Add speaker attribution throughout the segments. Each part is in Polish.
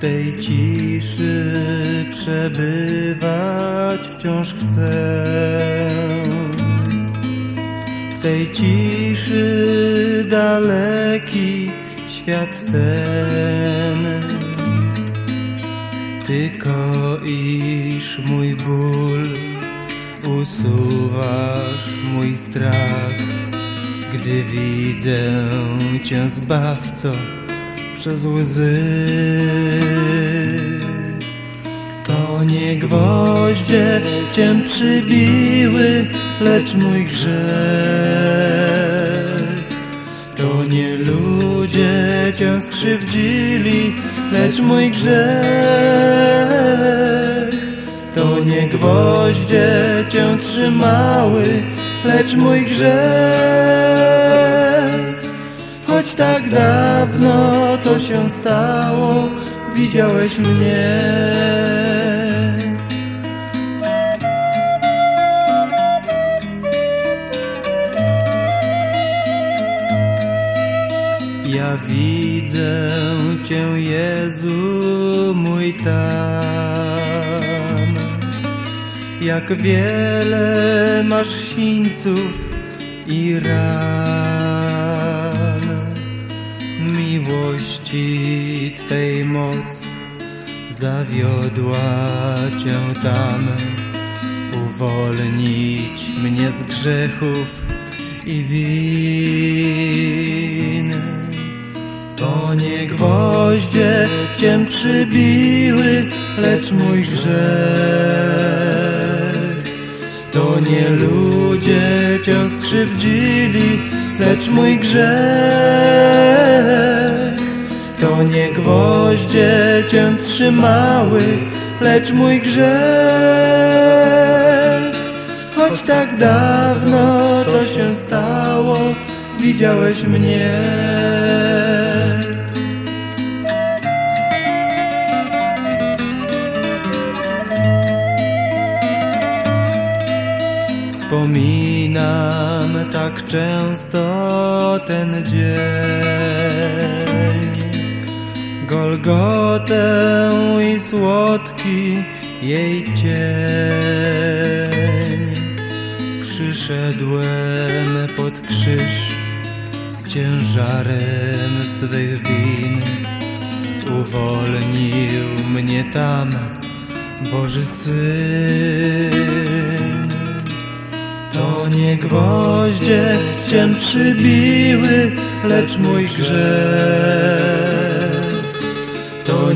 Speaker 1: tej ciszy przebywać wciąż chcę. W tej ciszy daleki świat ten. Tylko iż mój ból usuwasz mój strach, gdy widzę Cię zbawco przez łzy. To nie gwoździe Cię przybiły, lecz mój grzech. To nie ludzie Cię skrzywdzili, lecz mój grzech. To nie gwoździe Cię trzymały, lecz mój grzech. Tak dawno to się stało, widziałeś mnie. Ja widzę Cię, Jezu mój tam, jak wiele masz sińców i ran. Miłości Twej moc zawiodła Cię tam, uwolnić mnie z grzechów i win. To nie gwoździe Cię przybiły, lecz mój grzech. To nie ludzie Cię skrzywdzili, lecz mój grzech. Nie gwoździe Cię trzymały, lecz mój grzech. Choć tak dawno to się stało, widziałeś mnie. Wspominam tak często ten dzień, Golgotę i słodki jej cień. Przyszedłem pod krzyż z ciężarem swych win, uwolnił mnie tam Boży Syn. To nie gwoździe Cię przybiły, lecz mój grzech.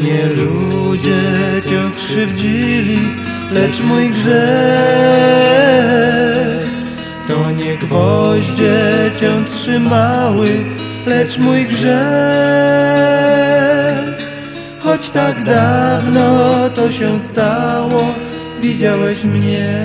Speaker 1: To nie ludzie Cię skrzywdzili, lecz mój grzech. To nie gwoździe Cię trzymały, lecz mój grzech. Choć tak dawno to się stało, widziałeś mnie.